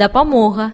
da Palmorra.